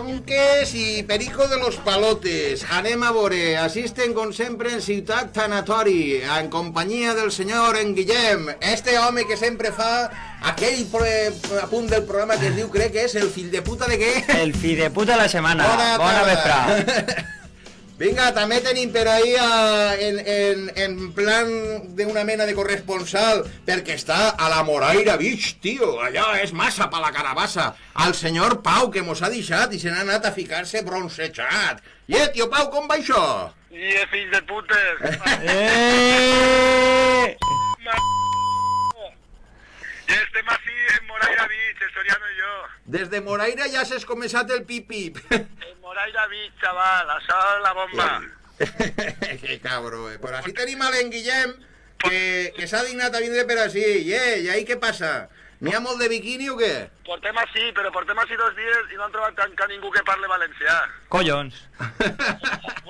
Godellonques i Perico de los Palotes. Anem a veure, assisten com sempre en Ciutat Tanatori, en companyia del senyor en Guillem, este home que sempre fa aquell a punt del programa que es diu, crec que és el fill de puta de què? El fi de puta de la setmana. Bona, vesprà. Vinga, també tenim per ahí a, en, en, en plan d'una mena de corresponsal, perquè està a la Moraira Beach, tio, allò és massa pa la carabassa. Al senyor Pau, que mos ha deixat i se n'ha anat a ficar-se bronzejat. I, eh, tio Pau, com va això? I és fill de putes. Eh! I estem així en Moraira Beach, el Soriano i jo. Des de Moraira ja s'ha començat el pip-pip. En Moraira Beach, xaval, això és la bomba. que cabró, eh. Però així tenim a l'en Guillem, que, que s'ha dignat a vindre per així. I, eh, i ahí què passa? N'hi ha molt de biquini o què? Portem així, però portem així dos dies i no han trobat encara ningú que parle valencià. Collons.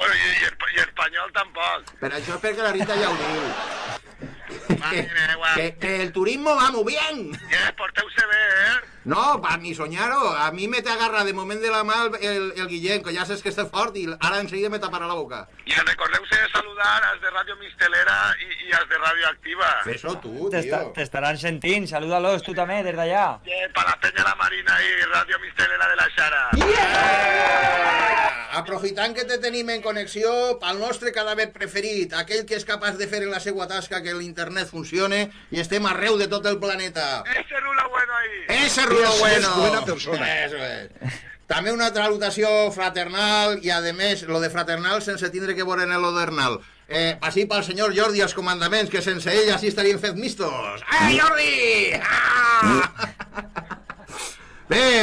Bueno, i, i, i espanyol tampoc. Per això és perquè la Rita ja ho diu. Mare meva. Que, que el turismo va muy bien. Ja, porteu-se bé, eh? No, para ni soñarlo. A mí me te agarra de moment de la mà el, el, el Guillem, que ja saps que està fort i ara enseguida me taparà la boca. I recordeu-se de saludar als de Ràdio Mistelera i, i als de Ràdio Activa. Fes-ho tu, tio. T'estaran sentint. Saluda-los tu també, des d'allà. I pa la penya la Marina i Ràdio Mistelera de la Xara. Ah, Aprofitant que te tenim en connexió pel nostre cadàver preferit, aquell que és capaç de fer en la seva tasca que l'internet funcione i estem arreu de tot el planeta. Ese rulo bueno ahí. Ese rulo bueno. es buena persona. Eso es. També una salutació fraternal i, a més, lo de fraternal sense tindre que veure en el odernal. Eh, així pel senyor Jordi als comandaments, que sense ell així estarien fet mistos. Eh, Jordi!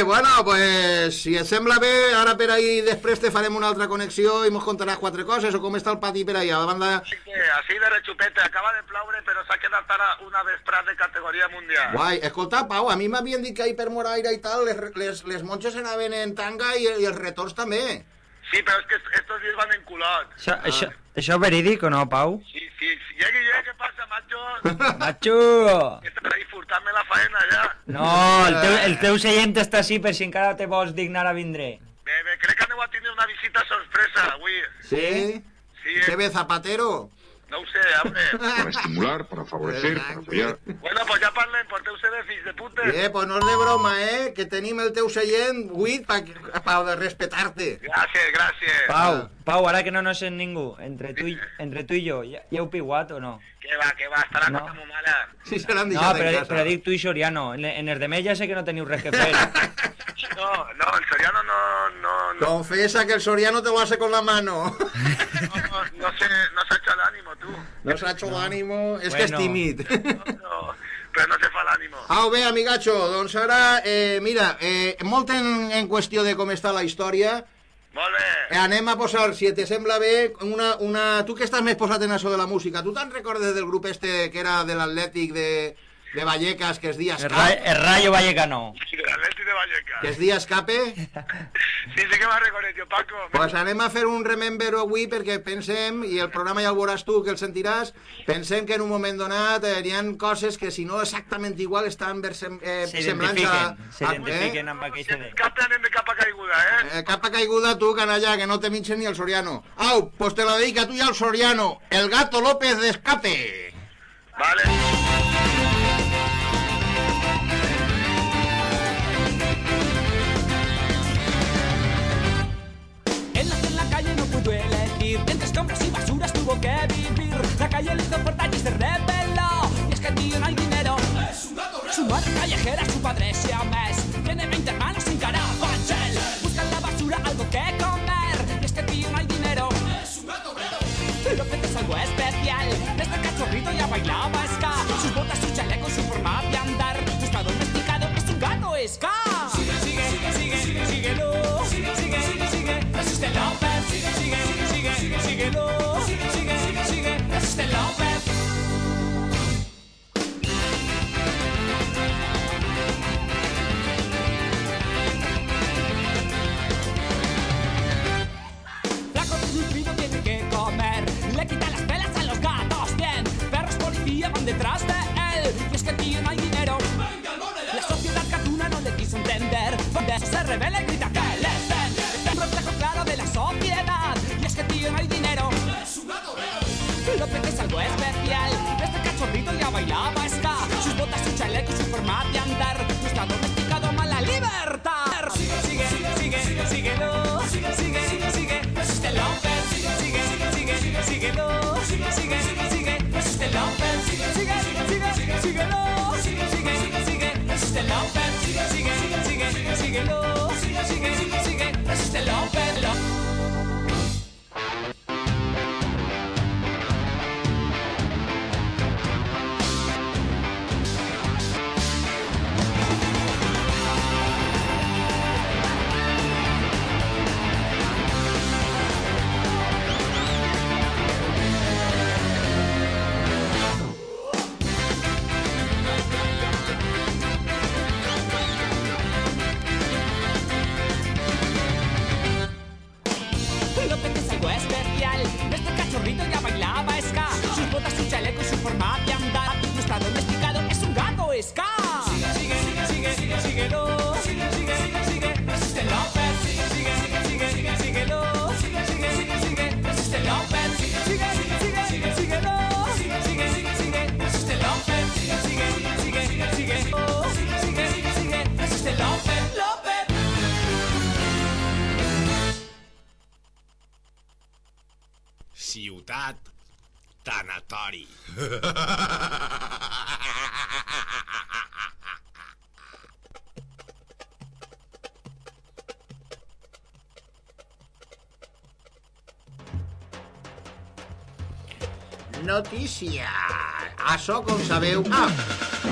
Bueno, pues, si et sembla bé, ara per ahí després te farem una altra connexió i mos contaràs quatre coses, o com està el pati per ahí, a la banda... Que Así de rechupete, acaba de plaure, però s'ha quedat ara una vesprada de categoria mundial. Guai, escolta, Pau, a mi m'havien dit que ahir per Moraira i tal, les, les, les monges anaven en tanga i, i els retorns també. Sí, però és que estos dies van en culot. Això, això, això és verídic o no, Pau? Sí, sí, sí. Ja, Guille, què passa, macho? Macho! Estàs ahí furtant-me la faena, ja. No, el teu, el teu seient està així per si encara te vols dignar a vindre. Bé, bé, crec que aneu a tindre una visita sorpresa avui. Sí? Sí, ¿Qué eh? ve, Zapatero? No ho sé, home. Para estimular, para favorecer, para apoyar. bueno, pues ja parlem, porteu-se de fills de putes. Bé, pues no és de broma, eh? Que tenim el teu seient buit pa, pa respectar-te. Gràcies, gràcies. Pau, Pau, ara que no nos sent ningú, entre tu i, entre tu i jo, ja, ja heu piguat o no? Que va, que va, està la No. cosa molt mala. Si se l'han No, deixat però, en casa. però dic tu i Soriano. En, en els de ja sé que no teniu res que fer. No, no, el Soriano no, no, no, Confesa que el Soriano te lo hace con la mano. no, no, no sé, no s'ha hecho l'ànimo, tu. No s'ha hecho és que és Bueno. tímid. No, no, però no se fa l'ànimo. Au, bé, amigatxo, doncs ara, eh, mira, eh, molt en, en qüestió de com està la història, Molt bé. eh, anem a posar, si te sembla bé, una, una... Tu que estàs més posat en això de la música, tu te'n recordes del grup este que era de l'Atlètic de, de Vallecas, que es dia El, ra, Escape? el Rayo Vallecano. De l'Atleti de Vallecas. Que es dia Escape? Sí, sí que me'n recordo jo, Paco. Pues anem a fer un remember avui perquè pensem, i el programa ja el veuràs tu, que el sentiràs, pensem que en un moment donat eh, hi ha coses que si no exactament igual estan versem, eh, semblants a... S'identifiquen, s'identifiquen amb aquell CD. Cap anem de capa caiguda, eh? Eh, capa caiguda tu, canalla, que no te minchen ni el Soriano. Au, pues te la dedica tú y al Soriano, el gato López de escape. Vale. Escombros y basuras tuvo que vivir. La calle le hizo fuerte y se rebeló. Y es que el tío no hay dinero. Su madre callejera, su padre es siamés. Tiene 20 hermanos sin carabanchel. Busca en la basura algo que comer. Y es que el tío no hay dinero. López es algo especial. Desde cachorrito ya bailaba ska. Sus botas, su chaleco, su forma de andar. Está domesticado, es un gato ska. rebelde Notícia! Això, com sabeu... Ah,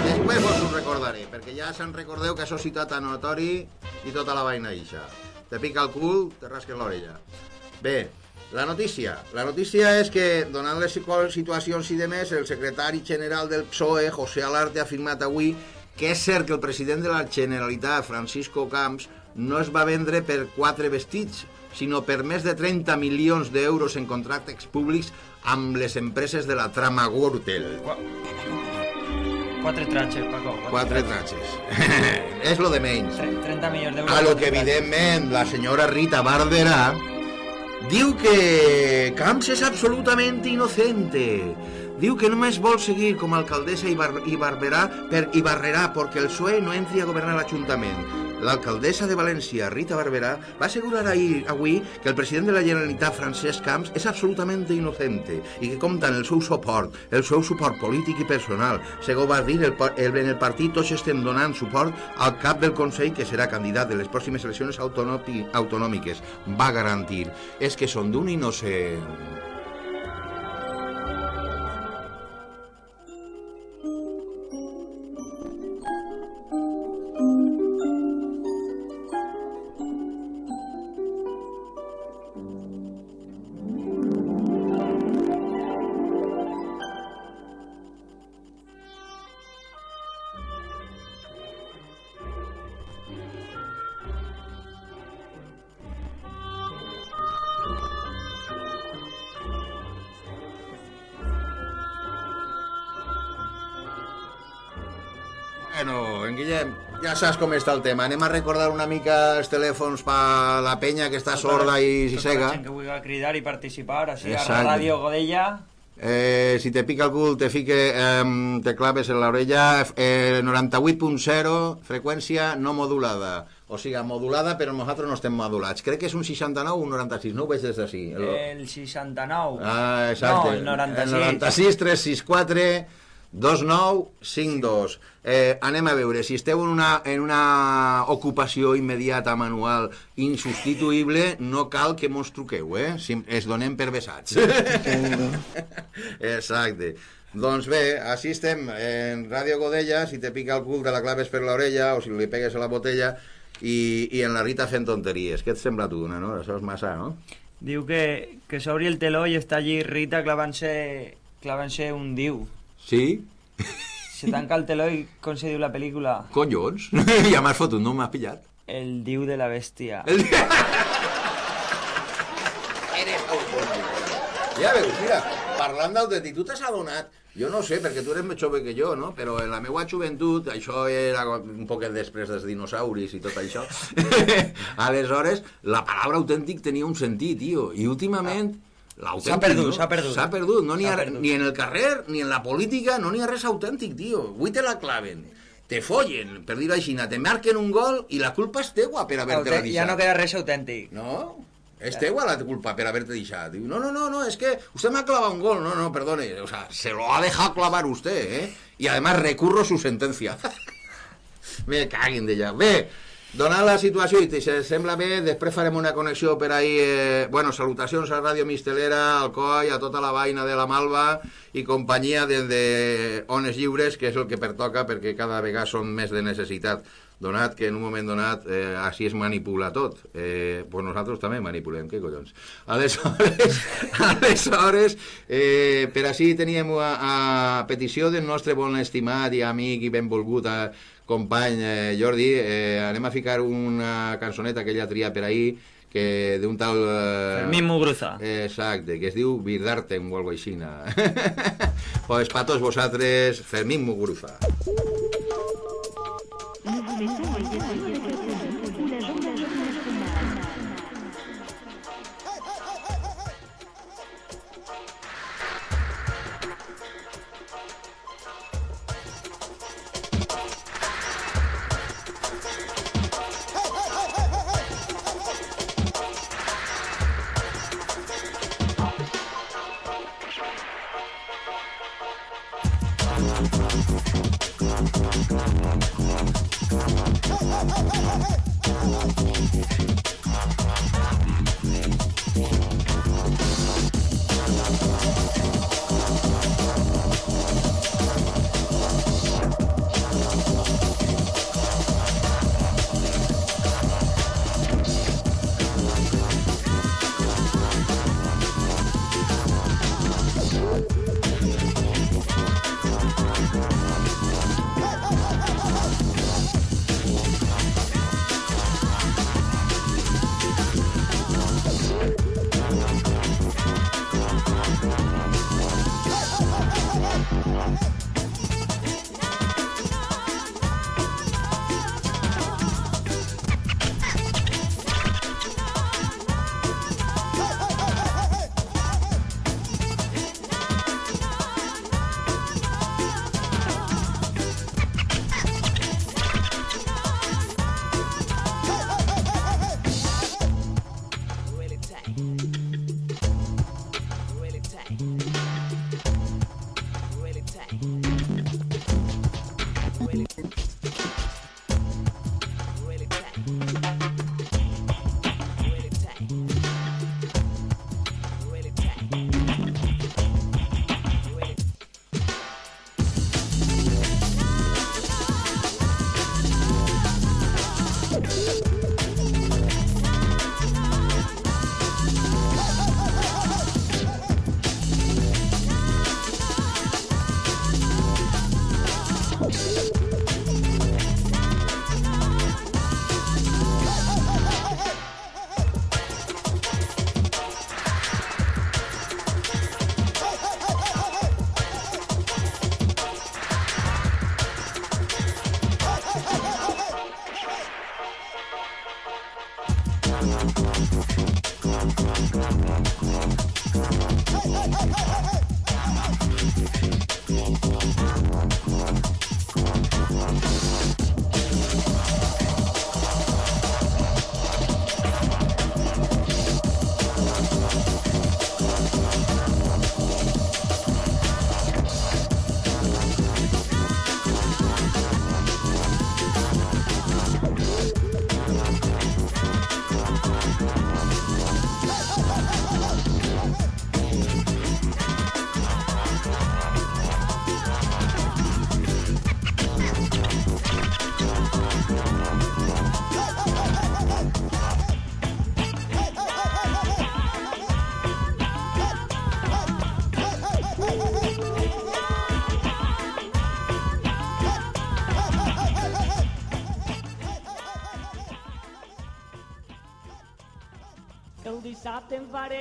després vos ho recordaré, perquè ja se'n recordeu que això citat a notori i tota la vaina ixa. Te pica el cul, te rasques l'orella. Bé, la notícia. La notícia és que, donant les situacions i demés, el secretari general del PSOE, José Alarte, ha afirmat avui que és cert que el president de la Generalitat, Francisco Camps, no es va vendre per quatre vestits, sinó per més de 30 milions d'euros en contractes públics amb les empreses de la trama Gürtel. Quatre tratxes, Paco. Quatre tratxes. és lo de menys. Tre- 30 milions d'euros. A lo quatre que evidentment la senyora Rita Barberà diu que Camps és absolutament inocente. Diu que només vol seguir com a alcaldessa i, bar i Barberà per i Barrerà perquè el PSOE no entri a governar l'Ajuntament. L'alcaldessa de València, Rita Barberà, va assegurar ahir, avui que el president de la Generalitat, Francesc Camps, és absolutament inocente i que compta el seu suport, el seu suport polític i personal. Segons va dir, el, el, en el partit tots estem donant suport al cap del Consell que serà candidat de les pròximes eleccions autonòmi- autonòmiques. Va garantir. És que són d'un innocent. Saps com està el tema. Anem a recordar una mica els telèfons per la penya que està sorda i si Tota la gent que vulgui cridar i participar, així a Exacte. Ràdio Godella, Eh, si te pica el cul, te fique, eh, te claves en l'orella, eh, 98.0, freqüència no modulada. O sigui, modulada, però nosaltres no estem modulats. Crec que és un 69 o un 96, no ho veig des d'ací. El- el 69. Ah, exacte. No, el 96. El 96, 364, 2952. Eh, anem a veure, si esteu en una, en una ocupació immediata manual insubstituïble, no cal que mos truqueu, eh? Si es donem per vessats. Exacte. Doncs bé, així estem en Ràdio Godella, si te pica el cul te la claves per l'orella o si li pegues a la botella i, i en la Rita fent tonteries. Què et sembla tu, no? Això és massa, no? Diu que, que s'obri el teló i està allí Rita clavant-se clavant un diu. Sí? Se tanca el teló i com se diu la pel·lícula? Collons, ja m'has fotut, no m'has pillat. El diu de la bèstia. El... Ja veus, mira, parlant d'autèntic, tu t'has adonat, jo no sé, perquè tu eres més jove que jo, no? Però en la meva joventut, això era un poquet després dels dinosauris i tot això, aleshores, la paraula autèntic tenia un sentit, tio, i últimament... l'autèntic, S'ha perdut, s'ha perdut. S'ha perdut, no n'hi ha, perdut. ni en el carrer, ni en la política, no n'hi ha res autèntic, tio. Avui te la claven, te follen, per dir-ho així, te marquen un gol i la culpa és teua per haver-te-la deixat. ja no queda res autèntic. No, és teua la culpa per haberte deixat. Diu, no, no, no, no, es que usted me ha clavado un gol. No, no, perdone, o sea, se lo ha dejado clavar usted, ¿eh? Y además recurro su sentencia. me caguen d'ella. Bé, donant la situació i si sembla bé, després farem una connexió per ahí, eh, bueno, salutacions a Ràdio Mistelera, al COI, a tota la vaina de la Malva i companyia de, de Ones Lliures, que és el que pertoca perquè cada vegada són més de necessitat donat que en un moment donat eh, així es manipula tot. Eh, pues nosaltres també manipulem, què collons? Aleshores, aleshores eh, per així teníem a, a petició del nostre bon estimat i amic i benvolgut a, company eh, Jordi, eh, anem a ficar una cançoneta que ell ha triat per ahir que d'un tal... Eh, Fermín Muguruza. Exacte, que es diu Birdartem o algo així. pues pa tots vosaltres, Fermín Muguruza. dissabte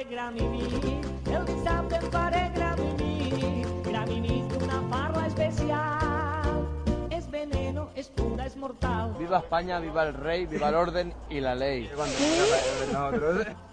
gramini, el dissabte faré gramini, gramini d'una parla especial. És veneno, és pura, és mortal. Viva España, viva el rey, viva el orden y la ley.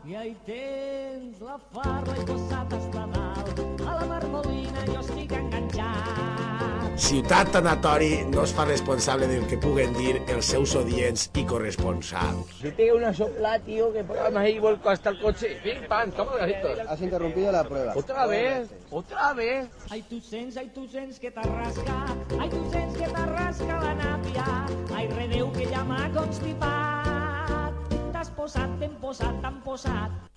I ahí tens la farla i posat hasta dalt. A la marmolina jo estic enganxat. Ciutat Tanatori no es fa responsable del que puguen dir els seus odients i corresponsals. Si te una sopla, tío, que ponemos ahí vuelco hasta el coche. Pim, pam, toma gasitos. Has interrumpido la prueba. ¿Otra vez? ¿Otra vez? Ai, tu sents, ai, tu sents que t'arrasca, ai, tu sents que t'arrasca la nàpia, ai, redeu que ja m'ha constipat. T'has posat, t'hem posat, t'han posat.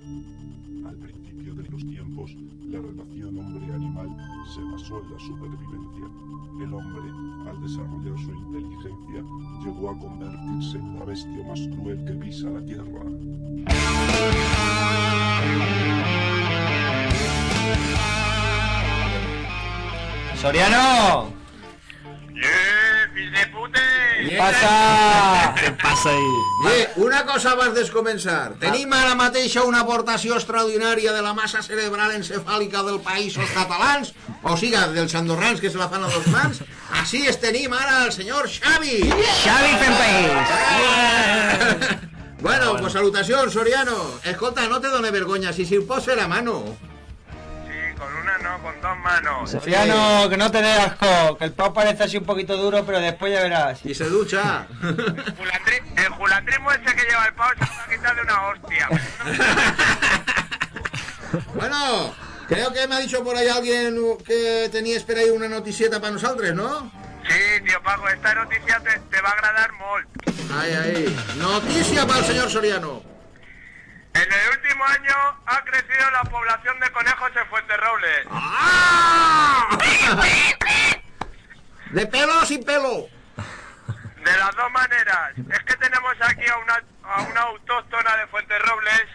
Al principio de los tiempos, la relación hombre-animal se basó en la supervivencia. El hombre, al desarrollar su inteligencia, llegó a convertirse en la bestia más cruel que pisa la tierra. Soriano! ¡Eh, fill de pute! Què passa? Què passa ahí? Bé, una cosa abans de començar. Tenim ara mateixa una aportació extraordinària de la massa cerebral encefàlica del països catalans, o siga, dels andorrans que se la fan a dos mans. Així es tenim ara el senyor Xavi. Xavi fent país. Bueno, pues salutacions, Soriano. Escolta, no te done vergonya, si si ho pots fer a mano. Con dos manos. Soriano, que no te dé asco, que el pau parece así un poquito duro, pero después ya verás. Y se ducha. Julatri- el julatrismo ese que lleva el pavo se va a quitar de una hostia. Bueno, creo que me ha dicho por ahí alguien que tenías por ahí una noticieta para nosotros, ¿no? Sí, tío Paco, esta noticia te, te va a agradar molt. Ahí, ahí. Noticia para el señor Soriano. En el último año ha crecido la población de conejos en Fuenterrobles. ¡Ah! ¿De pelo o sin pelo? De las dos maneras. Es que tenemos aquí a una, a una autóctona de Fuenterrobles.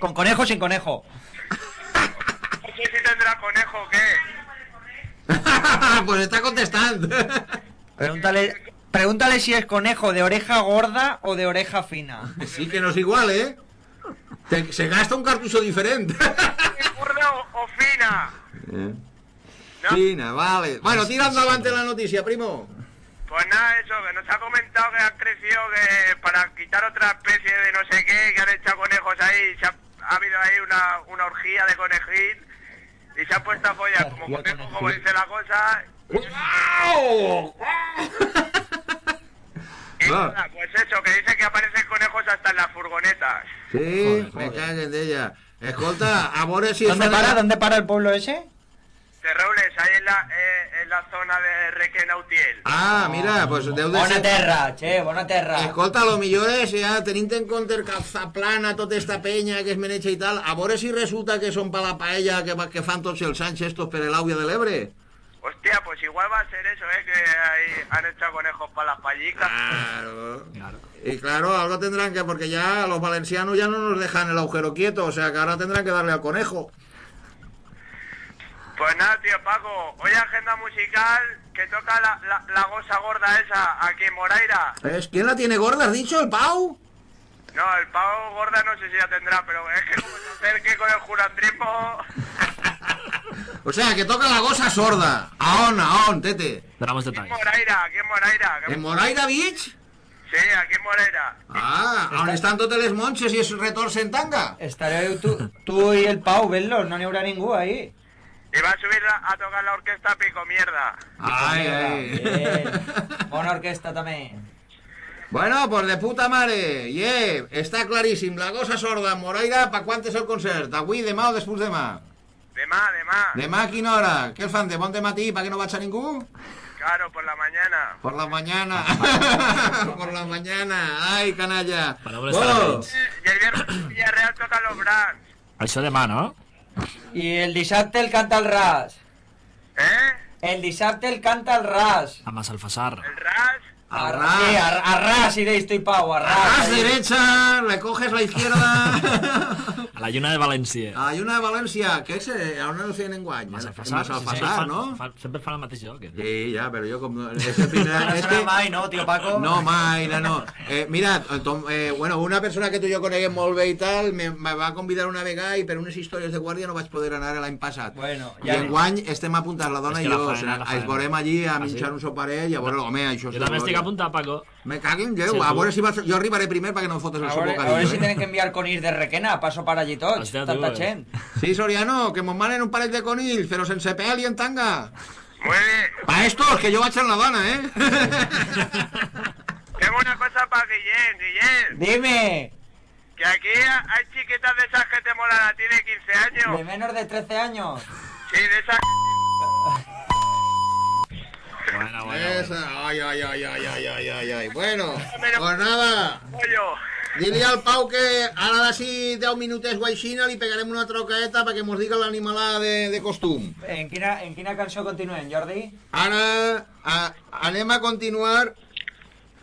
Con conejo o sin conejo. No sé si tendrá conejo o qué. pues está contestando. Pregúntale, pregúntale si es conejo de oreja gorda o de oreja fina. Sí que no es igual, ¿eh? Te- se gasta un cartucho diferente. ¿Gorda o, o fina? Fina, vale. Bueno, tirando adelante la noticia, primo. Pues nada, eso, que nos ha comentado que ha crecido que para quitar otra especie de no sé qué, que han echado conejos ahí, se ha, ha habido ahí una, una orgía de conejín y se ha puesto a follar como conejo, como dice la cosa. Y nada, pues eso, que dice que aparecen conejos hasta en las furgonetas. Sí, me caguen de ella. Escolta, a veure si... ¿Dónde para? la- ¿Dónde para el pueblo ese? Terrobles, ahí en la, eh, en la zona de Requenautiel. Ah, mira, pues deu de Bona ser... terra, che, bona terra. Escolta, lo millor és, ja, tenint en compte que fa plana tota esta penya que es meneja i tal, a veure si resulta que són pa la paella que, que fan tots els anys estos per de l'Ebre. Hostia, pues igual va a ser eso, ¿eh? Que ahí han echado conejos para las pallicas. Claro. Y claro, algo tendrán que, porque ya los valencianos ya no nos dejan el agujero quieto, o sea que ahora tendrán que darle al conejo. Pues nada, tío Paco, hoy agenda musical que toca la, la, la goza gorda esa aquí en Moraira. ¿Es? ¿Quién la tiene gorda, has dicho, el Pau? No, el pavo gorda no sé si ya tendrá, pero es que como se acerque con el jurandrismo... O sea, que toca la goza sorda. Aón, aón, tete. Daremos Aquí en Moraira, aquí en Moraira. ¿En Moraira Beach? Sí, aquí en Moraira. Ah, on estan totes les monxes i es retorcen tanga? Estareu tú, tú y el Pau, verlos, no n'hi haurà ningú ahí. Y va a subir a, a tocar la orquesta Pico Mierda. Ai. Bien. Bona orquesta també. Bueno, pues de puta mare. Yeah, està claríssim. La gossa sorda en Moraira, pa quan és el concert? Avui, demà o després demà? Demà, demà. Demà a quina hora? Què el fan, de bon de matí, pa que no vaig a ningú? Claro, por la mañana. Por la mañana. Por la mañana. Ai, canalla. Paraules Oh, tardes. Y el viernes Villarreal toca los Brands. Això demà, no? I el dissabte el canta el ras. ¿Eh? El dissabte el canta el ras. A Massalfassar. El Ras. Al Arras. ras. Sí, ar- arras y de estoy pau, arras. Arras derecha, le coges la izquierda. A la lluna de València. A la lluna de València, que és, eh, on el feien enguany? Massalfassar, En Massalfassar, sí, sí, fa- no? Fa, sempre fa el mateix lloc. aquest. Sí, ja, però jo com... no- És el primer... No que... mai, no, tio Paco? No, mai, no, no. Eh, mira, Tom, eh, bueno, una persona que tu i jo coneguem molt bé i tal, me, me va convidar una vegada i per unes històries de guàrdia no vaig poder anar l'any passat. Bueno, I ja enguany estem apuntats, la dona i que la jo, faena, la ens faena. veurem allí a Ah, sí? menjar un soparet i a veure, home, això Jo també estic apuntat, Paco. Me cago en Déu, Sí, a tu. veure si vas... Jo arribaré primer perquè no em fotes el seu veure, a veure bocadillo, si eh? tenen que enviar conills de requena, passo per allí tots, Hòstia, tu, tanta eh. gent. Sí, Soriano, que mos manen un parell de conills, però sense pèl i en tanga. Muy bien. Pa estos, que jo vaig amb la dona, eh? Tengo una cosa para Guillén, Guillén. Dime, Que aquí hay chiquitas de esas que te molan a ti de 15 de años. menos de 13 años. Sí, de esas... Bueno, bueno, Esa. Ay, ay, ay, ay, ay, ay, ay, ay. Bueno, pues nada. Dile al Pau que ara d'ací 10 minutets guaixina li pegarem una trocaeta perquè mos diga l'animalada de, de costum. En quina, en quina cançó continuem, Jordi? Ara a, anem a continuar...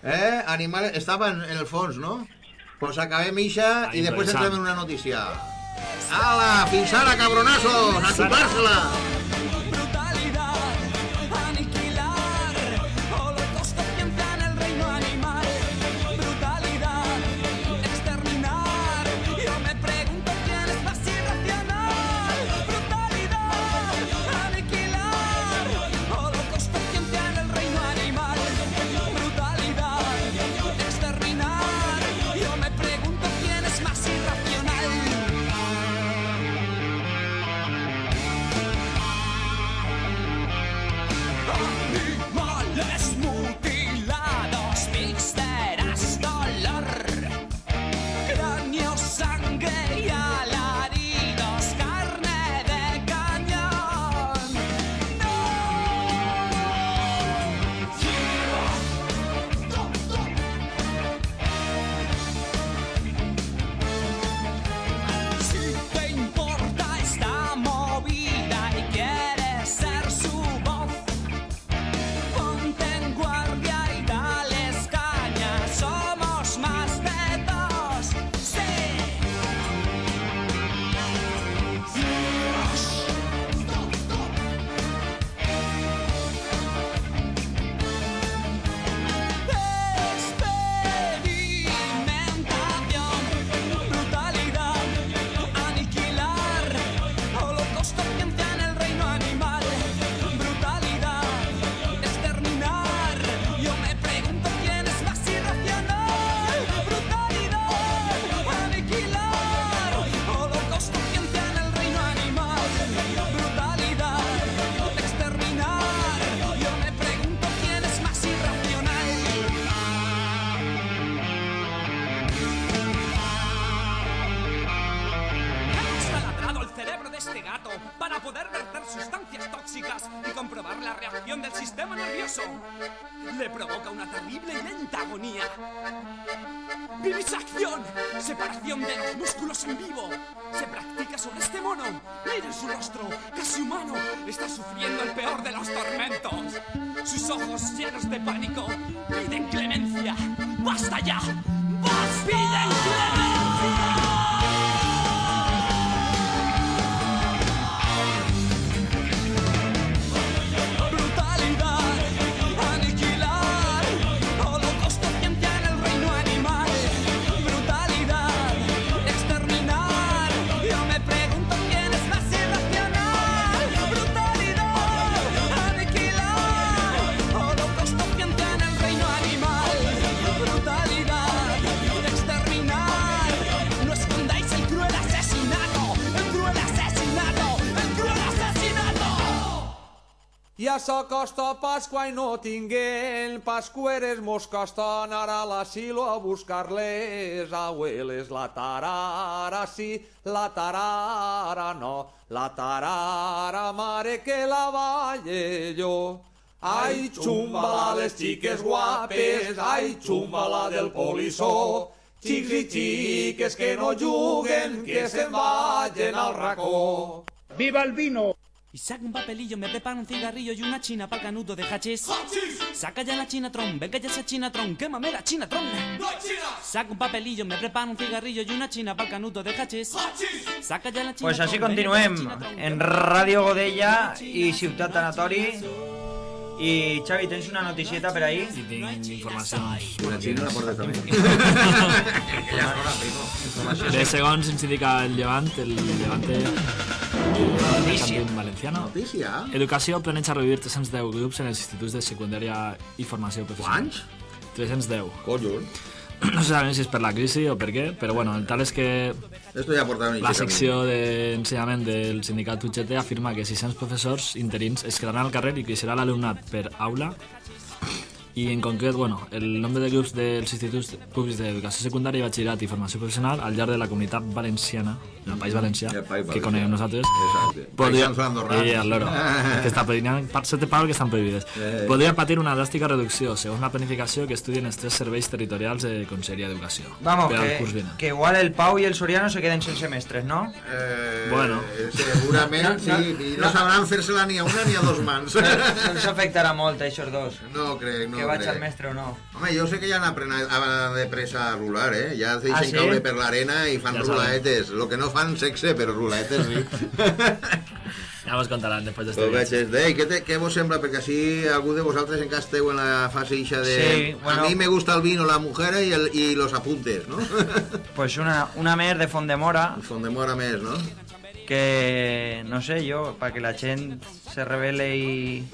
Eh, animal... Estava en, en el fons, no? Pues acabem ixa i després entrem en una notícia. Hala, fins ara, cabronazos! A xupar-se-la! El peor de los tormentos. Sus ojos llenos de pánico piden clemencia. ¡Basta ya! ¡Basta! ¡Piden clemencia! Ja s'acosta Pasqua i no tinguem pascueres mos costen ara a l'asilo a buscar-les abueles. La tarara sí, la tarara no, la tarara mare que la balle jo. Ai, xumbala les xiques guapes, ai, xumbala del polissó. Xics i xiques que no juguen, que se'n vagin al racó. ¡Viva el vino! Y saco un papelillo, me preparo un cigarrillo y una china para el canuto de hachís. Saca ya la Chinatron, venga ya esa Chinatron, quémame la Chinatron. ¡No! Saca un papelillo, me preparo un cigarrillo y una china para el canuto de hachís. Saca ya la Chinatron. Pues venga, continuem en Ràdio Godella i Ciutat Tanatori. I Xavi, tens una noticieta per ahí? Sí, tinc informacions. Una xina la portes també. De segons ens indica el Llevant, el Levante... Notícia. En valenciano. Notícia. Educació planeja reduir 310 grups en els instituts de secundària i formació professional. Quants? 310. Collons. No sé si és per la crisi o per què, però bueno, el tal és que Esto portaron la secció d'ensenyament del sindicat UGT afirma que 600 professors interins es quedaran al carrer i creixerà l'alumnat per aula i en concret, bueno, el nombre de grups dels instituts públics d'educació secundària i batxillerat i formació professional al llarg de la comunitat valenciana, el País Valencià, El País que coneguem nosaltres, Exacte. podria, i el loro, que està patint, per sete paus que estan prohibides, Eh. podria patir una dràstica reducció, segons la planificació que estudien els tres serveis territorials de Conselleria d'Educació Vamos, que, que igual el Pau y el Soriano se queden sin semestres, ¿no? Eh, Bueno. Segurament, sí, No, no, i no no. sabran fer-se-la ni a una ni a dos mans. No, no ens afectarà molt, això dos. No crec, no que vaig crec. al mestre o no. Home, jo sé que ja n'aprenen de pressa a rular, eh? Ja es deixen Ah, sí? caure per l'arena i fan Ja rulaetes. Lo que no fan sexe, però rulaetes sí. Ja vos contaran després Ho veig, és de, què, te, què vos sembla? Perquè així algú de vosaltres encara esteu en la fase ixa de... Sí, bueno. A mí me gusta el vino, la mujer y, el, y los apuntes, ¿no? Pues una, una més de Fondemora, Fondemora més, no? que no sé jo, para que la gent se revele i,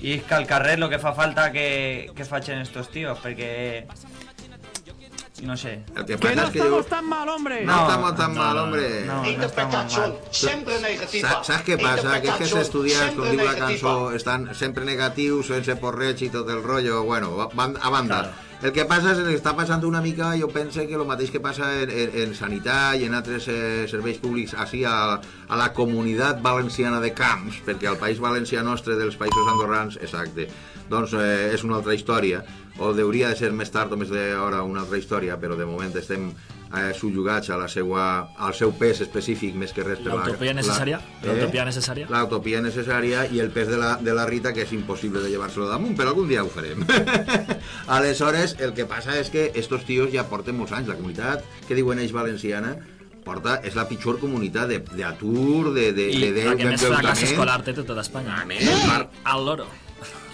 i isca al carrer lo que fa falta que, que facin estos tíos, perquè no sé. El que passa és que jo... tan mal, hombre! No, estamos tan mal, hombre. No, no estamos mal. sempre negativa. Sa- Saps què passa? Que és que els estudiants, com diu la negativa. cançó, estan sempre negatius, sense porreig i tot el rotllo, bueno, va- van a banda. El que passa és que està passant una mica, jo penso que el mateix que passa en, en, en sanitat i en altres eh, serveis públics així a, a la comunitat valenciana de camps, perquè al país valencià nostre dels països andorrans, exacte, doncs eh, és una altra història, o hauria de ser més tard o més d'hora una altra història, però de moment estem eh, subjugats a la seua, al seu pes específic més que res per L'utopia la- necessària? Eh? L'utopia necessària? La utopia necessària i el pes de la, de la Rita, que és impossible de llevar-se-lo damunt, però algun dia ho farem. Aleshores, el que passa és que estos tios ja porten molts anys. La comunitat que diuen ells valenciana porta, és la pitjor comunitat de- d'atur, de, de, I de, de, la que més fracàs escolar té tota Espanya. més. Al loro.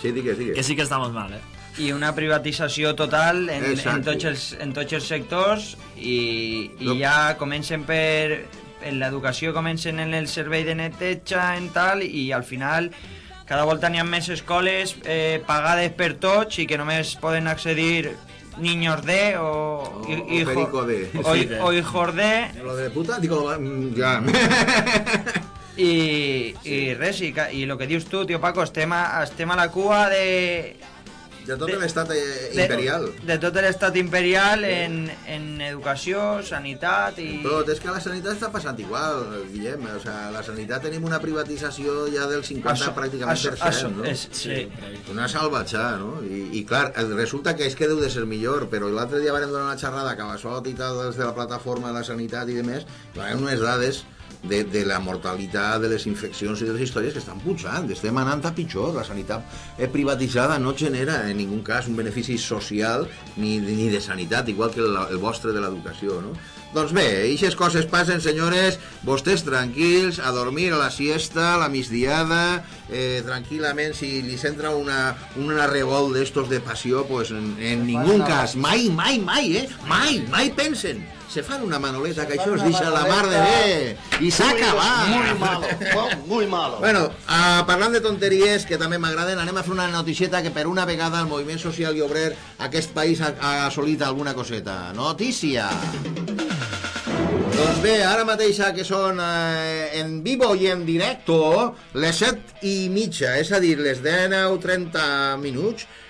Sí, digues, digues. Que sí que estamos mal, eh? I una privatització total en, en, Exacte. tots, els, en tots els sectors i, i No. ja comencen per... En l'educació comencen en el servei de neteja en tal i al final cada volta n'hi ha més escoles eh, pagades per tots i que només poden accedir niños de o, O- hi- o hijo- perico de. o, Sí, de. o hijos de Lo de puta, digo, mm, ja. i, i res, i, i el que dius tu, tio Paco, estem a, estem a la cua de, De tot l'estat eh, de, imperial. de tot l'estat imperial en, en educació, sanitat i... Tot, és que la sanitat està passant igual, Guillem. O sea, la sanitat tenim una privatització ja del 50 Això- pràcticament això- per cent, això no? és- sí. Una salvatjà, no? I, I clar, eh, resulta que és que deu de ser millor, però l'altre dia vam donar una xerrada a Cabassot i tal, des de la plataforma de la sanitat i demés, i vam unes dades de, de la mortalitat, de les infeccions i de les històries que estan pujant, estem anant a pitjor, la sanitat privatitzada. No genera en ningú cas un benefici social ni, ni de sanitat, igual que el, el vostre de l'educació, no? Doncs bé, eixes coses passen, senyores, vostès tranquils, a dormir a la siesta, a la migdiada, eh, tranquil·lament, si li entra una, una revolt d'estos de passió, pues en, en ningú cas, mai, mai, mai, eh? Mai, mai pensen. Se fan una manoleta, que això es deixa la mar de bé. I s'ha acabat. Muy malo, muy malo. Bueno, uh, parlant de tonteries que també m'agraden, anem a fer una noticieta que per una vegada el moviment social i obrer aquest país ha, ha assolit alguna coseta. Notícia! Doncs bé, ara mateixa que són eh, en vivo i en directo les 7 i mitja, és a dir, les 10 o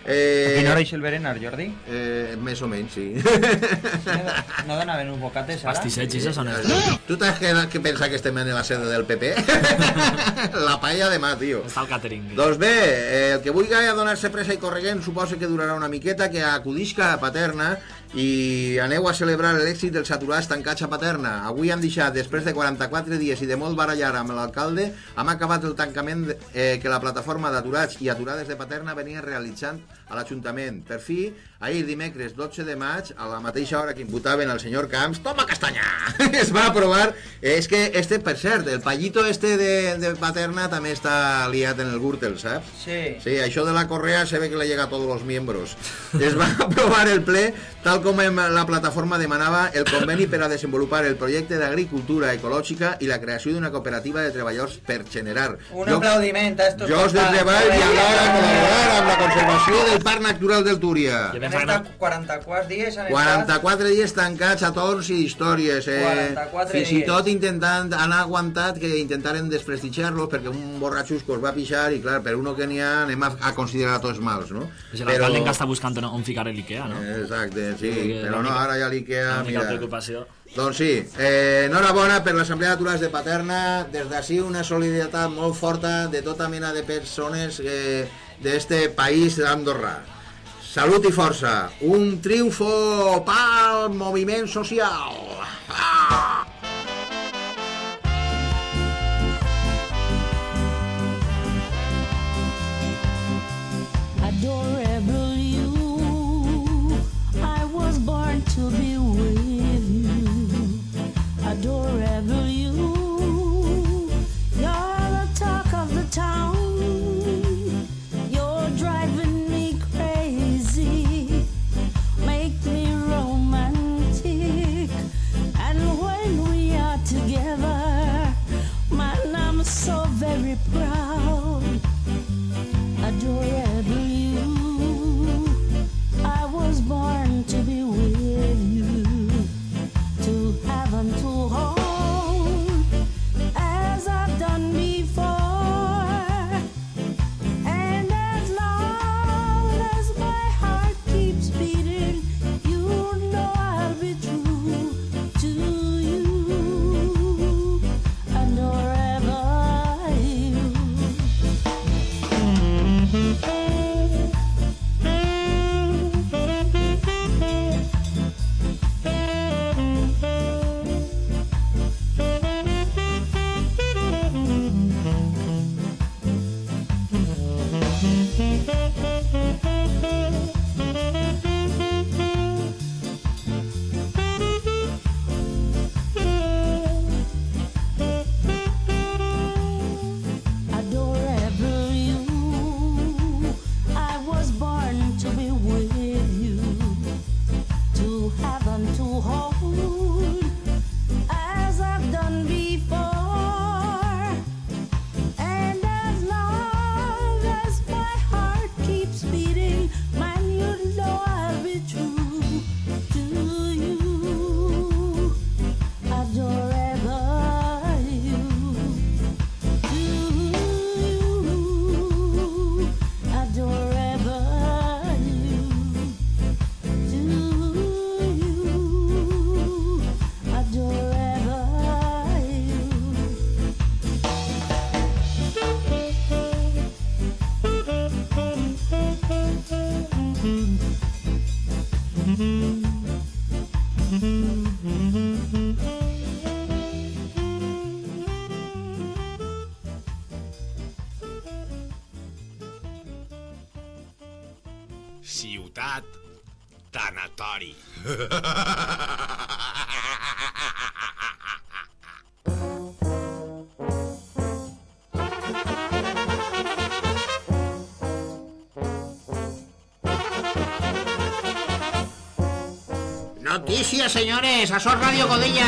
30 minuts. A Eh, quina hora és el berenar, Jordi? Eh, més o menys, sí. No donaven un bocates ara? Pastissets, això són els... Tu t'has que, que pensar que estem en la sede del PP? la paella de mà, tio. Està el catering. Doncs bé, eh, el que vulgui donar-se pressa i correguent suposa que durarà una miqueta, que acudisca a Paterna i aneu a celebrar l'èxit dels saturats tancats a Paterna. Avui han deixat, després de 44 dies i de molt barallar amb l'alcalde, hem acabat el tancament eh, que la plataforma d'aturats i aturades de Paterna venia realitzant l'Ajuntament. Per fi, ahir dimecres 12 de maig, a la mateixa hora que imputaven al senyor Camps, toma castanya! es va aprovar. Eh, és que este, per cert, el pallito este de, de Paterna també està liat en el Gürtel, saps? Sí. Sí, això de la correa se ve que le llega a todos los miembros. Es va aprovar el ple, tal com la plataforma demanava, el conveni per a desenvolupar el projecte d'agricultura ecològica i la creació d'una cooperativa de treballadors per generar Un llocs- aplaudiment a estos llocs de treball i alhora col·laborar amb la conservació del Parc Natural del Túria. Estat 44 dies han 44 dies tancats a torns i històries. Eh? 44 Fins i dies. tot intentant, han aguantat que intentaren desprestigiar-los perquè un borratxusco es va pixar i clar, per uno que n'hi ha anem a, a considerar tots mals, no? Pues el alcalde encara està buscant on on ficar l'IKEA, no? Exacte, sí, Perquè però no, ara ja l'IKEA... L'única mira. preocupació. Doncs sí, eh, enhorabona per l'Assemblea d'Aturats de Paterna, des d'ací una solidaritat molt forta de tota mena de persones eh, d'este país d'Andorra. Salut i força, un triomfo pel moviment social. Ah! Señores, a Sos Radio Codilla.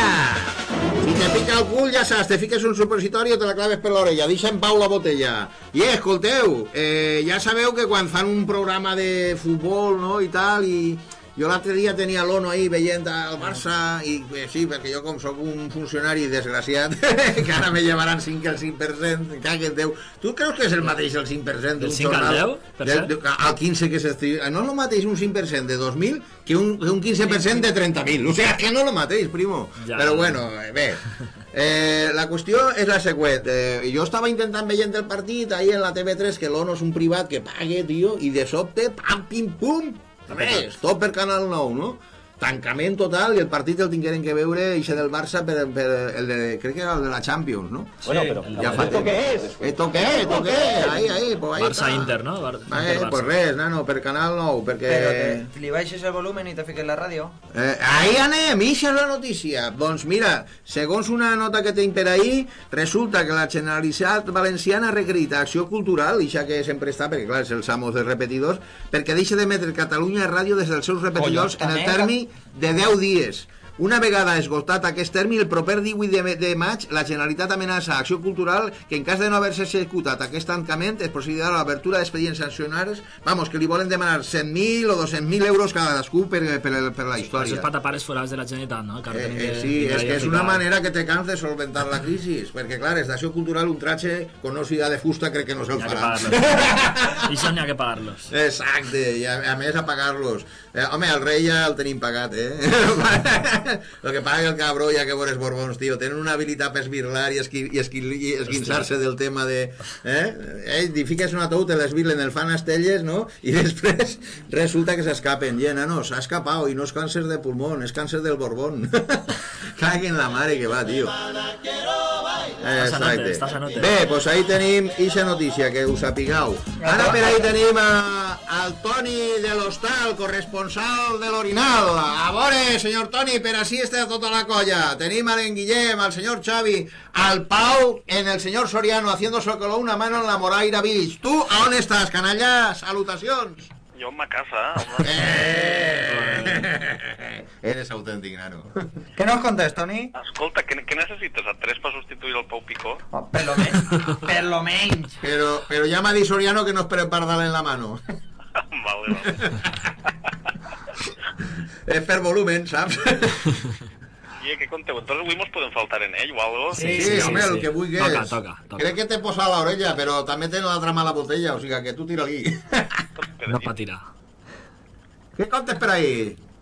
Si te pica el cul, ja saps, te fiques un supositori o te la claves per l'orella. Deixa en pau la botella. I escolteu, eh, ja sabeu que quan fan un programa de futbol, no?, i tal, i jo l'altre dia tenia l'ONU ahí veient el Barça, i eh, sí, perquè jo com sóc un funcionari desgraciat, que ara me llevaran 5 al 5%, me cague en Déu. Tu creus que és el mateix el 5% d'un 5 al jornal? 10%? Per Del- cert? de- al 15 que s'estiu... No és el mateix un 5% de 2.000 que un, que un 15% de 30.000. O sea, que no és el mateix, primo. Ja. Però bueno, eh, bé. Eh, la qüestió és la següent. Eh, jo estava intentant veient el partit ahir en la TV3 que l'ONU és un privat que pague, tio, i de sobte, pam, pim, pum, res, tot per Canal 9, no? Tancament total i el partit el tingueren que veure i ser del Barça per, per el de, crec que era el de la Champions, no? Bueno, però- ja fa ¿Esto temps. qué es? ¿Esto qué? ¿Esto qué? Ahí, ahí, pues ahí Barça. Inter, no? Bar Eh, Inter pues res, nano, per Canal 9, perquè... Però te, li baixes el volumen i te fiques la ràdio. Eh, ahí anem, ixa és la notícia. Doncs mira, segons una nota que tenim per ahir, resulta que la Generalitat Valenciana ha requerit acció cultural, ixa que sempre està, perquè clar, és els amos dels repetidors, perquè deixa d'emetre Catalunya Ràdio des dels seus repetidors Collons, en el també, de 10 dies. Una vegada esgotat aquest termi, el proper 18 de, de maig, la Generalitat amenaça Acció Cultural que en cas de no haver-se executat aquest tancament es procedirà a l'obertura d'expedients sancionaris, vamos, que li volen demanar 100.000 o 200.000 euros cadascú per, per, per la història. tapar els forats de la Generalitat, no? Que Eh, eh, que- sí, que és que és una manera que té cans de solventar la crisi, perquè clar, és d'acció cultural un tratge con no siga de fusta crec que no se'l que farà. I això n'hi ha que pagar-los. Exacte, i a, a més a pagar-los. Eh, home, el rei ja el tenim pagat, eh? el que paga el cabró ja que veures borbons, tio. Tenen una habilitat per esbirlar i, esqui, i, esqui, i esquinçar-se del tema de... Eh? Ell li fiques una tou, te l'esbirlen, el fan estelles, no? I després resulta que s'escapen. Llena, no, s'ha escapat i no és càncer de pulmó, és càncer del borbón. Caguen la mare que va, tio. Exacte. estàs a notes. Bé, doncs ahí tenim ixa notícia, que us sapigueu. Ara per ahí tenim a, al Toni de l'Hostal, corresponsal de l'Orinal. A veure, senyor Toni, per així està tota la colla. Tenim a l'en Guillem, al senyor Xavi, al Pau, en el senyor Soriano, haciéndose con una mano en la Moraira Beach. Tu, a on estàs, canalla? Salutacions. Jo en ma casa. Eh! Eres autèntic, nano. Què nos contes, Toni? Escolta, què, què necessites? A tres per substituir el Pau Picó? Per lo menys. per lo menys. Pero, pero llama a Di Soriano que no espere pardal en la mano. vale, vale. És per volumen, saps? I què conteu? Entonces avui mos podem faltar en ell o algo? Sí, sí, home, el que vulguis. Toca, toca, toca. Crec que t'he posat a l'orella, però també tens l'altra mala botella, o sigui que tu tira-li. No pa tirar. Què comptes per ahí?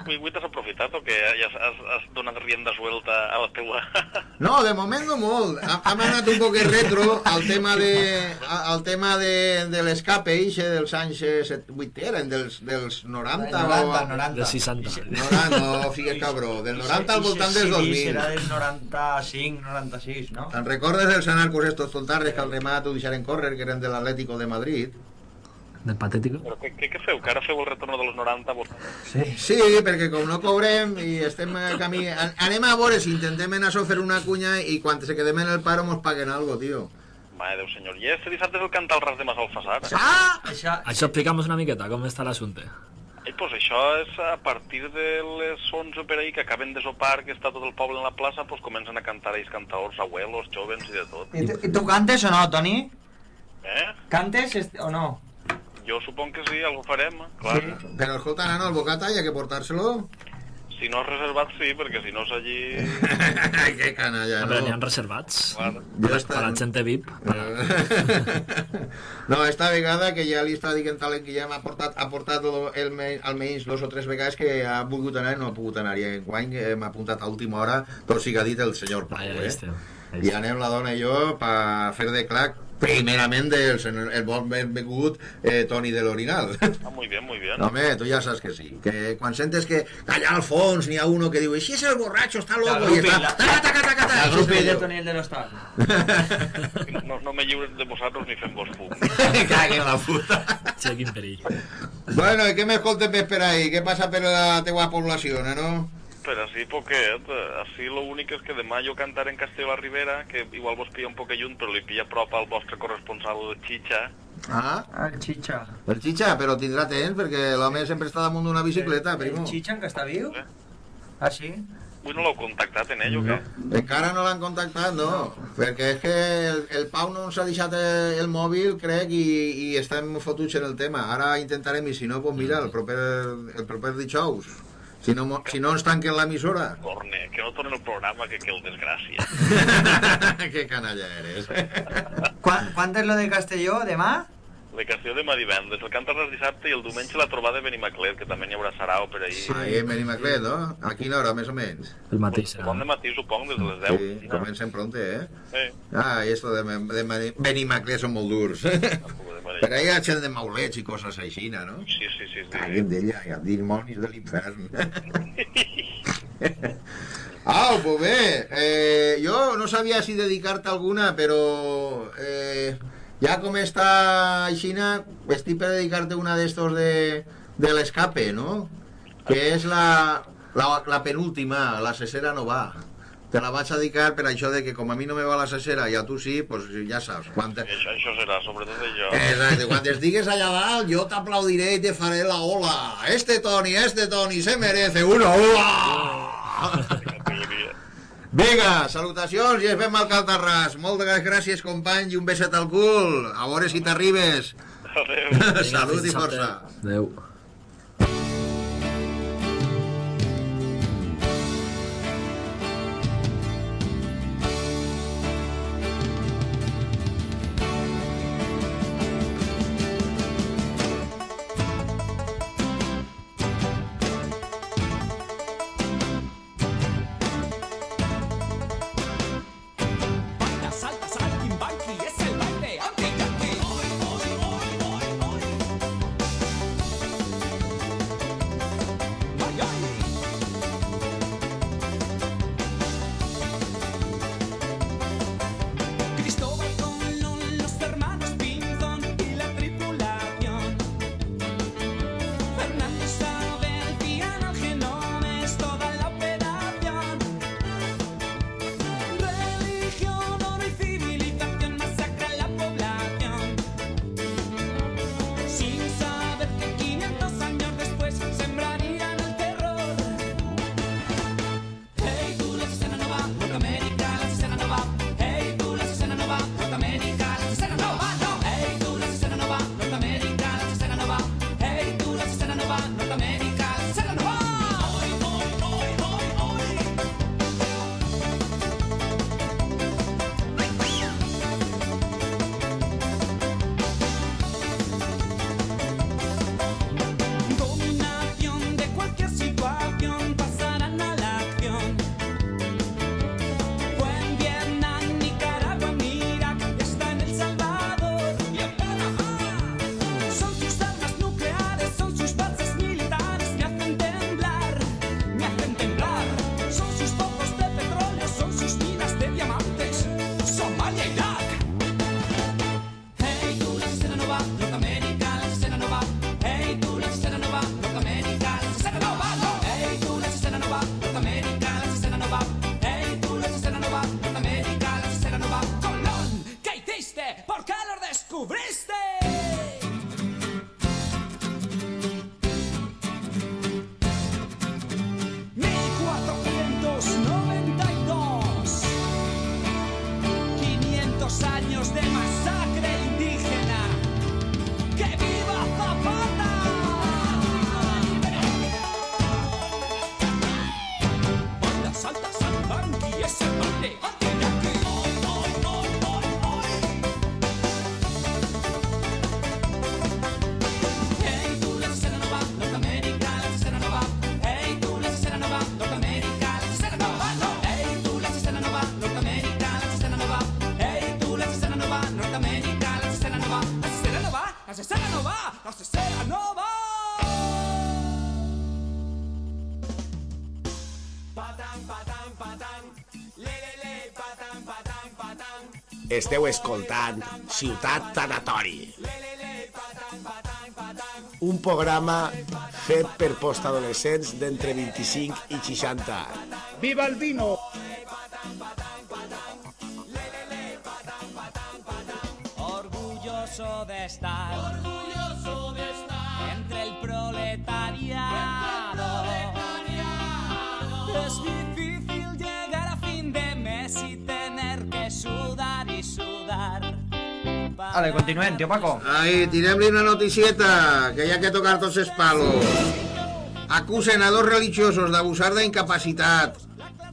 Avui, avui t'has aprofitat o que ja has, has, has donat rienda suelta a la teua... No, de moment no molt. Ha- Hem anat un poc retro al tema de, al tema de, de l'escape, ixe dels anys eh, set- vuit eren, dels, dels 90 90, o... 90. De 60. No, no, sigues cabró. Del 90 al voltant dels Sí, serà 2000. del 95, 96, no? Te'n recordes dels anarcos estos tontarres que al remat ho deixaren córrer, que eren de l'Atlético de Madrid? Del patètico. Però què, què, què feu? Que ara feu el retorno dels 90? Vos... Sí. sí, perquè com no cobrem i estem a camí... an- Anem a veure si intentem anar a fer una cunya i quan se quedem en el paro mos paguen algo, tio. Mare Déu senyor. I este dissabte és el cantar el ras de Massalfassar? Ah! Això... Això explicamos una miqueta, com està l'assumpte. Eh, pues això és a partir de les 11 per ahí que acaben de sopar, que està tot el poble en la plaça, pues comencen a cantar ells cantaors, abuelos, jovens i de tot. I tu, i tu cantes o no, Toni? Eh? Cantes o no? Jo suponc que sí, algo farem, clar. Sí. Però escolta, nano, el bocata hi ha que portar-se-lo. Si no és reservat, sí, perquè si no és allí... Ai, que canalla, No, n'hi no. ha reservats. Clar. Ja Per la gent VIP. No, esta vegada que ja li està dient tal que ja m'ha portat, ha portat el, el, me- almenys dos o tres vegades que ha volgut anar i no ha pogut anar. I enguany eh, m'ha apuntat a última hora, tot siga dit el senyor Pau, Ah, ja eh? viste. I anem la dona i jo per fer de clac primerament del senyor- el bon benvingut eh, Toni de l'Orinal. Ah, muy bien, muy bien. No, home, tu ja saps que sí. Que quan sentes que allà al fons n'hi ha uno que diu així és el borratxo, està La loco, i grupi, està... la- Taca, taca, taca, taca, El així grup soy de. Toni el de l'Hostal. No, no me lliures de vosaltres ni fem vos fum. Cague la puta. Sí, quin perill. Bueno, i què m'escoltes més per ahí? Què passa per la teua població, no? Però així poquet, així lo únic és que demà jo cantaré en Castell la Ribera, que igual vos pilla un poc lluny, però li pilla a prop al vostre corresponsal de Chicha. Ah, El Chicha. el Chicha, però tindrà temps, perquè l'home sempre està damunt d'una bicicleta, El primo. Chicha que està viu? Eh? Ah, sí? Avui no l'heu contactat en ell o què? Encara no l'han contactat, no, perquè és que el, el Pau no ens ha deixat el, el mòbil, crec, i, i estem fotuts en el tema. Ara intentarem, i si no, pues mira, el proper, el proper dijous. Si no, si no ens tanquen l'emissora. Torne, que no torne el programa, que, que el desgràcia. que canalla eres. Quan, quan és lo de Castelló, demà? La canció demà divendres, el canta el dissabte i el diumenge la trobada de Benimaclet, que també n'hi haurà sarau per ahir. Sí. Ahí en Benimaclet, no? A quina hora, més o menys? El matí Bon serà. de matí, suponc, des de les 10. Sí, comencem pronte, eh? Sí. Ah, i esto de, de Benimaclet són molt durs. Però hi ha gent de maulets i coses així, no? Sí, sí, sí. sí. Caguen d'ella, hi ha dimonis de l'infern. Ah, pues bé, eh, jo no sabia si dedicar-te alguna, però eh, ja com està aixina, estic per dedicar-te una d'estos de, de l'escape, no? Que és la, la, la penúltima, la cesera no va. Te la vaig a dedicar per això de que com a mi no me va la cesera i a tu sí, pues ja saps. Quan te... Això, això serà, sobretot jo. Exacte, quan estigues allà dalt, jo t'aplaudiré i te faré la ola. Este Toni, este Toni, se merece una ola. Vinga, salutacions i es veiem al Caltarràs. Moltes gràcies, company, i un beset al cul. A veure si t'arribes. Salut i força. Adéu. Esteu escoltant Ciutat Tanatori. Un programa fet per postadolescents d'entre 25 i 60. Viva el vino! Vale, continuem, tio Paco. Ahí, tirem-li una noticieta, que hi ha que tocar tots els palos. Acusen a dos religiosos d'abusar d'incapacitat.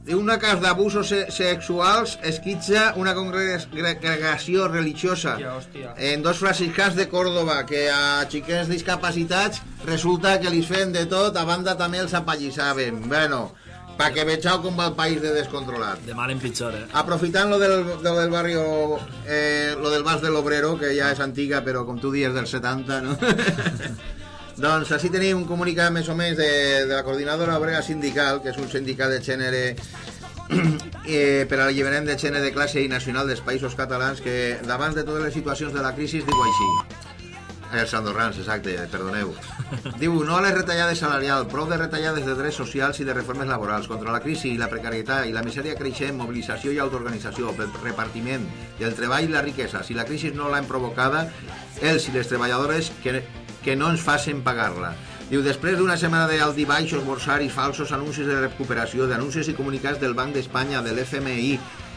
D'una cas d'abusos se sexuals esquitza una congregació religiosa Hòstia, hòstia. en dos franciscans de Córdoba que a xiquets discapacitats resulta que li feien de tot, a banda també els apallissaven. Bueno, Pa que vegeu com va el país de descontrolat. De mal en pitjor, eh? Aprofitant lo del, lo del barrio, eh, lo del Vas del Obrero, que ja és antiga, però com tu dius del 70, no? doncs així tenim un comunicat més o menys de, de la coordinadora obrera sindical, que és un sindicat de gènere eh, per a l'alliberament de gènere de classe i nacional dels països catalans, que davant de totes les situacions de la crisi diu així. Els andorrans, exacte, perdoneu. Diu, no a les retallades salarials, prou de retallades de drets socials i de reformes laborals, contra la crisi i la precarietat i la misèria creixent, mobilització i autoorganització, pel repartiment i el treball i la riquesa. Si la crisi no l'han provocada, els i les treballadores que, que no ens facin pagar-la. Diu, després d'una setmana d'altibaixos, borsaris, falsos anuncis de recuperació, d'anuncis i comunicats del Banc d'Espanya, de l'FMI,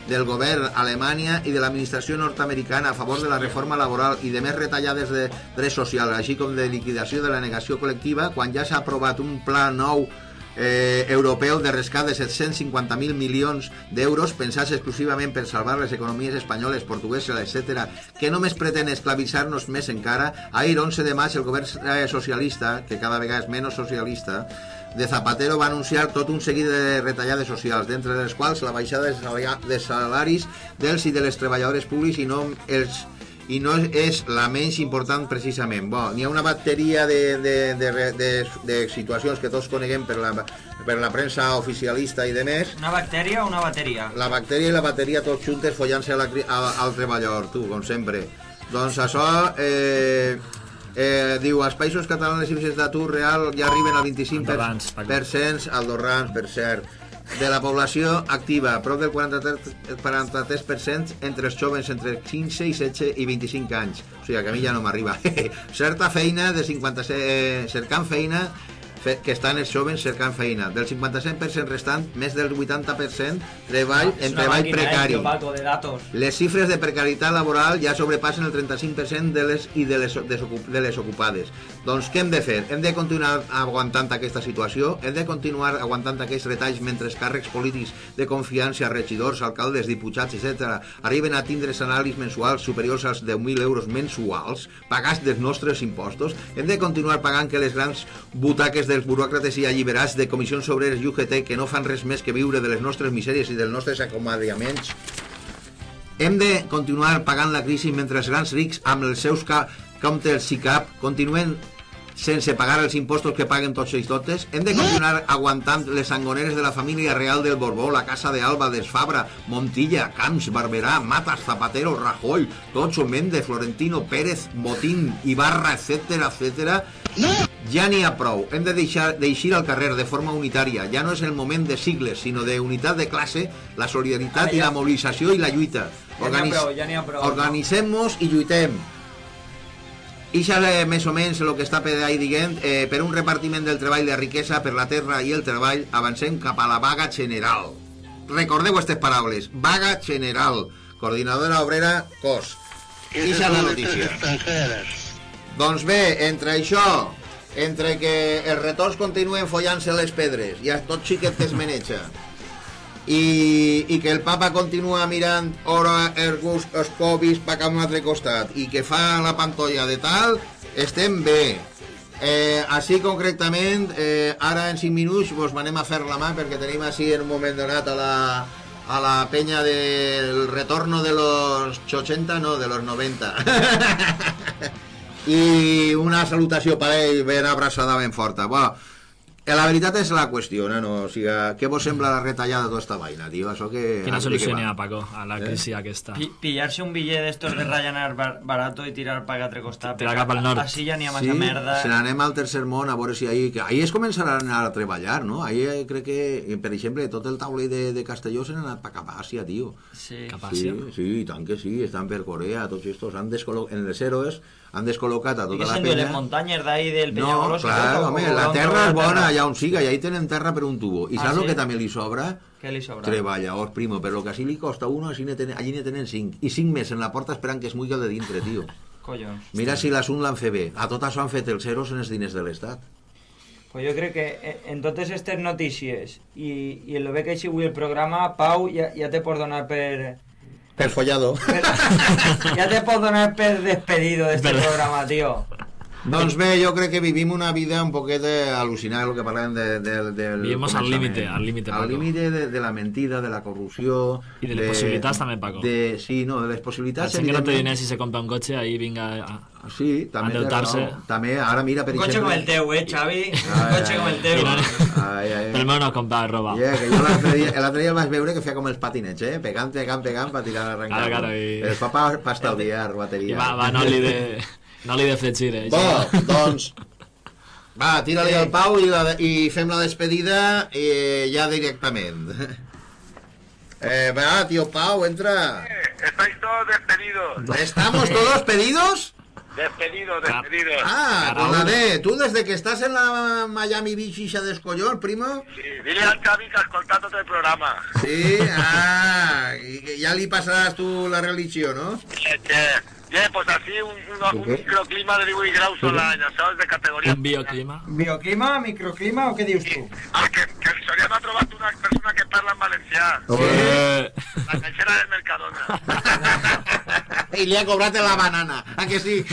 del govern Alemanya i de l'administració nord-americana a favor de la reforma laboral i de més retallades de drets socials, així com de liquidació de la negació col·lectiva, quan ja s'ha aprovat un pla nou eh, europeu de rescat de 750.000 milions d'euros pensats exclusivament per salvar les economies espanyoles, portugueses, etc., que només pretén esclavitzar-nos més encara. Ahir, 11 de maig, el govern socialista, que cada vegada és menys socialista, de Zapatero va anunciar tot un seguit de retallades socials, d'entre les quals la baixada de salaris dels i de les treballadores públics i no els i no és la menys important precisament. Bo, N'hi ha una bateria de, de, de, de, de, situacions que tots coneguem per la, per la premsa oficialista i de més. Una bactèria o una bateria? La bactèria i la bateria tots juntes follant-se al treballador, tu, com sempre. Doncs això, eh, eh, diu, els països catalans les índices d'atur real ja arriben al 25%, Andorrans, per, aldorrans, per cert, de la població activa, prop del 43%, 43% entre els joves entre 15 i 16 i 25 anys. O sigui, que a mi ja no m'arriba. Certa feina de 56... Eh, cercant feina fe- que estan els joves cercant feina. Del 55% restant, més del 80% treball Es en treball eh, precari. de. Les xifres de precarietat laboral ja sobrepassen el 35% de les i de les, de les ocupades. Doncs què hem de fer? Hem de continuar aguantant aquesta situació? Hem de continuar aguantant aquests retalls mentre els càrrecs polítics de confiança, regidors, alcaldes, diputats, etc., arriben a tindre salaris mensuals superiors als 10.000 euros mensuals, pagats dels nostres impostos? Hem de continuar pagant que les grans butaques dels buròcrates i alliberats de comissions obreres i UGT que no fan res més que viure de les nostres misèries i dels nostres acomodaments? Hem de continuar pagant la crisi mentre els grans rics amb els seus comptes SICAP continuen sense pagar els impostos que paguen tots ells totes? Hem de continuar aguantant les sangoneres de la família real del Borbó, la casa de Alba, Desfabra, Montilla, Camps, Barberà, Matas, Zapatero, Rajoy, Tocho, Méndez, Florentino, Pérez, Botín, Ibarra, etc, etc. Ja n'hi ha prou. Hem de deixar d'eixir al carrer de forma unitària. Ja no és el moment de sigles, sinó de unitat de classe, la solidaritat Ara i ja- la mobilització i la lluita. Ja n'hi ha prou, ja n'hi ha prou. Organitzem-nos i lluitem. I això és eh, més o menys el que està per ahí dient, eh, per un repartiment del treball de riquesa per la terra i el treball, avancem cap a la vaga general. Recordeu aquestes paraules, vaga general, coordinadora obrera COS. I això és la notícia. Doncs bé, entre això, entre que els retorns continuen follant-se les pedres i a tot xiquet que es meneja, i, i que el papa continua mirant ora ergus els covis pa cap un altre costat i que fa la pantolla de tal, estem bé. Eh, així concretament, eh, ara en 5 minuts vos anem a fer la mà perquè tenim així en un moment donat a la, a la penya del retorno de los 80, no, de los 90. I una salutació per ell ben abraçada, ben forta. Bueno, la veritat és la qüestió, no? o sigui, què vos sembla la retallada de tota esta vaina, tio? Això que... Quina solució què n'hi ha, Paco, a la Eh? crisi aquesta? Pi- pillarse un billet d'estos de Ryanair bar- barato i tirar per altre costat. Tirar cap al nord. Així ja n'hi ha massa merda. se n'anem al tercer món a veure si ahir... Que ahir es començaran a treballar, no? Ahir eh, crec que, eh, per exemple, tot el taulell de, de Castelló se n'ha anat cap a Àsia, tio. Sí. Cap a Sí, Àsia? sí, i tant que sí, estan per Corea, tots estos han descol·locat, en els héroes han descol·locat a tota la de les penya. muntanyes d'ahí del No, Peñagoloso. i clar, home, la terra és bona, allà on siga, i ahí tenen terra per un tubo. I Ah, saps el sí? que també li sobra? Què li sobra? Treballadors, primo, però el que així li costa uno, així ne tenen, allí ne tenen cinc. I cinc més en la porta esperant que es mulli el de dintre, tio. Collons. Mira si l'assunt l'han fet bé. A tot això han fet els zeros en els diners de l'Estat. Pues jo crec que eh, en totes aquestes notícies i, i en lo bé que així avui el programa, Pau, ja, ja te pots donar per... Per follado. Ja te pots donar per despedido de este Per- programa, tío. Doncs bé, jo crec que vivim una vida un poquet al·lucinada, el que parlem de, de, del Vivimos al límite, al límite, Al límite de, de la mentida, de la corrupció... I de les possibilitats també, Paco. De, sí, no, de les La possibilitats... gent que no té diners i se compra un cotxe, ahí vinga a, Sí, també raó. També, ara mira, per Un cotxe exemple... com el teu, eh, Xavi? Un Ai, cotxe ai, com el teu. Ai, ai, Però el meu no compra roba. Yeah, que jo l'altre dia, dia el vaig veure que feia com els patinets, eh? Pegant, pegant, pegant per tirar arrencar. Claro, claro, i- El fa pa, pa estalviar bateria. I va, va no li de, no li de fregir, eh? Bo, doncs... Va, tira-li al Pau i, la, i fem la despedida eh, ja directament. Eh, va, tío Pau, entra. Estáis todos despedidos. ¿Estamos todos pedidos? Despedidos, despedidos. Ah, con la D. ¿Tú desde que estás en la Miami Beach y se descolló, primo? Sí, dile al Xavi que el programa. Sí, ah, y que ya le pasarás tú la religión, ¿no? Que, que, pues así un, un, un microclima de 18 graus a l'any, això és de categoria... Un bioclima. Bioclima, microclima o què dius tu? Ah, que, que el Soriano ha trobat una persona que parla en valencià. Eh, La caixera del Mercadona. Y le ha cobrado la banana, ¿a que sí?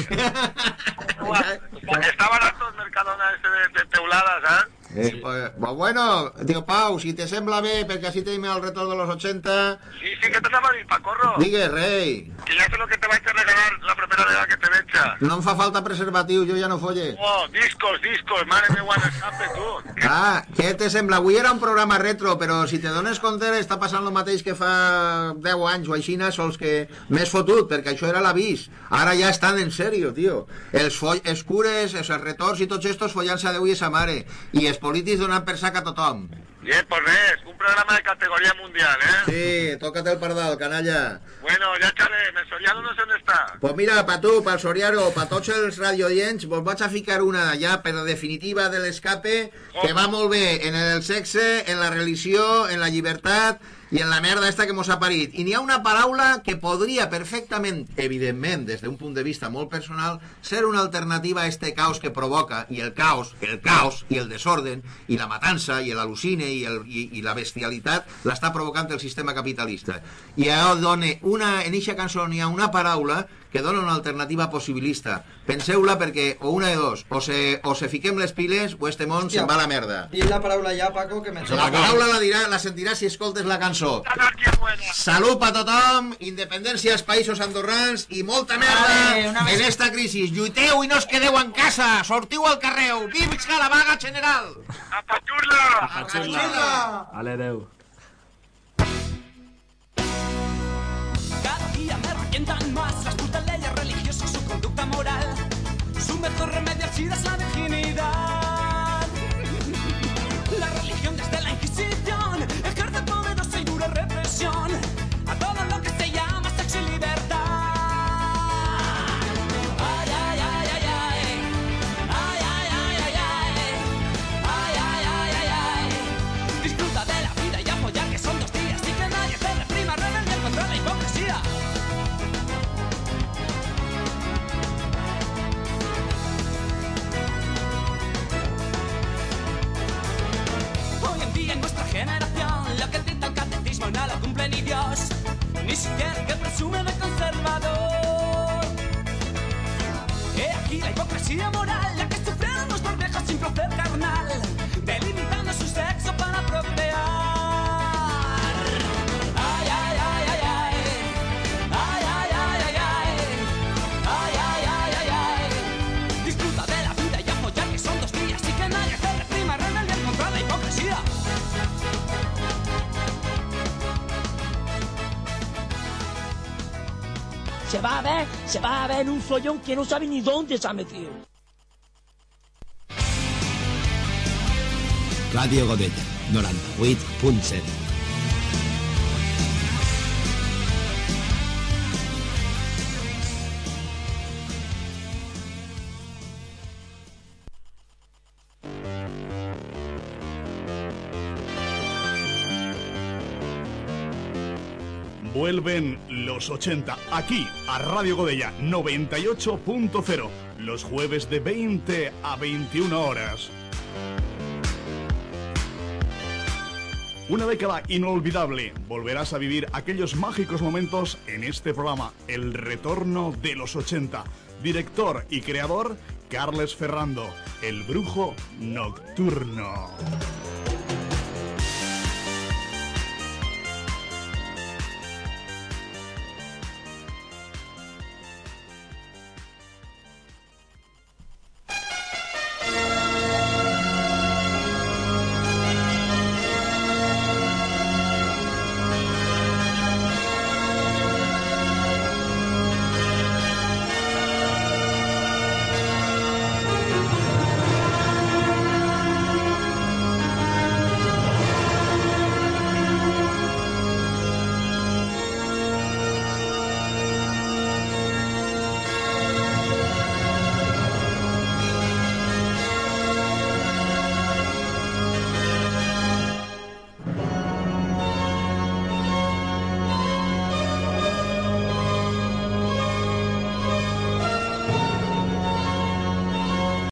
Està barat el Mercadona ese de, de teulades, eh? Eh, pues, pues bueno, tío Pau, si te sembla bé, perquè així tenim el retorn de los 80, Sí, sí, que t'anava a dir, Pacorro. digue, rei. Que ja sé lo que te vaig a regalar la primera vegada que te veja. No em fa falta preservatiu, jo ja no folle. Oh, discos, discos, mare meva, en escape, tu. Ah, què te sembla? Avui era un programa retro, però si te dones compte està passant el mateix que fa 10 anys o així, sols que més fotut, perquè això era l'avís. Ara ja estan en sèrio, tio. Els, els cures, els retors i tots estos follant-se a Déu i sa mare. I els polítics donant per sac a tothom. Bien, pues res, un programa de categoría mundial, ¿eh? Sí, tócate el pardal, canalla. Bueno, ya echaré, el Soriano no sé on està. Pues mira, pa tu, pel Soriano, pa tots els radiodients, vos vaig a ficar una ja per la definitiva de l'escape que va molt bé en el sexe, en la religió, en la llibertat i en la merda esta que mos ha parit. I n'hi ha una paraula que podria perfectament, evidentment, des d'un punt de vista molt personal, ser una alternativa a este caos que provoca, i el caos, el caos i el desorden, i la matança, i l'alucine, i, el, i, i la bestialitat, l'està provocant el sistema capitalista. I allò dona una, en eixa cançó n'hi ha una paraula que dona una alternativa possibilista. Penseu-la perquè, o una de dos, o se, o se fiquem les piles o este món se'n va a la merda. Di la paraula ja, Paco, que me La paraula la, dirà, la sentiràs si escoltes la cançó. Salut per tothom, independència als països andorrans i molta merda en esta crisi. Lluiteu i no us quedeu en casa, sortiu al carrer, visca la vaga general. A Pachurla! A Pachurla! Ale, Déu. Es la virginidad. La religión desde la Inquisición ejerce poderosa y dura represión cumple ni Dios, ni siquiera el que presume de conservador. He aquí la hipocresía moral, la que sufrieron nuestros viejos sin placer carnal, Se va a ver, se va a ver un follón que no sabe ni dónde se ha metido. Ràdio Godella, 98.7. Vuelven los 80 aquí a Radio Godella 98.0 los jueves de 20 a 21 horas. Una década inolvidable. Volverás a vivir aquellos mágicos momentos en este programa, El Retorno de los 80. Director y creador Carles Ferrando, el brujo nocturno.